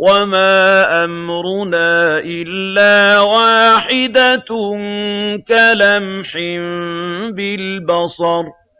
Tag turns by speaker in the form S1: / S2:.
S1: وَمَا أَمْرُنَا إِلَّا وَاحِدَةٌ كَلَمْحٍ بِالْبَصَرِ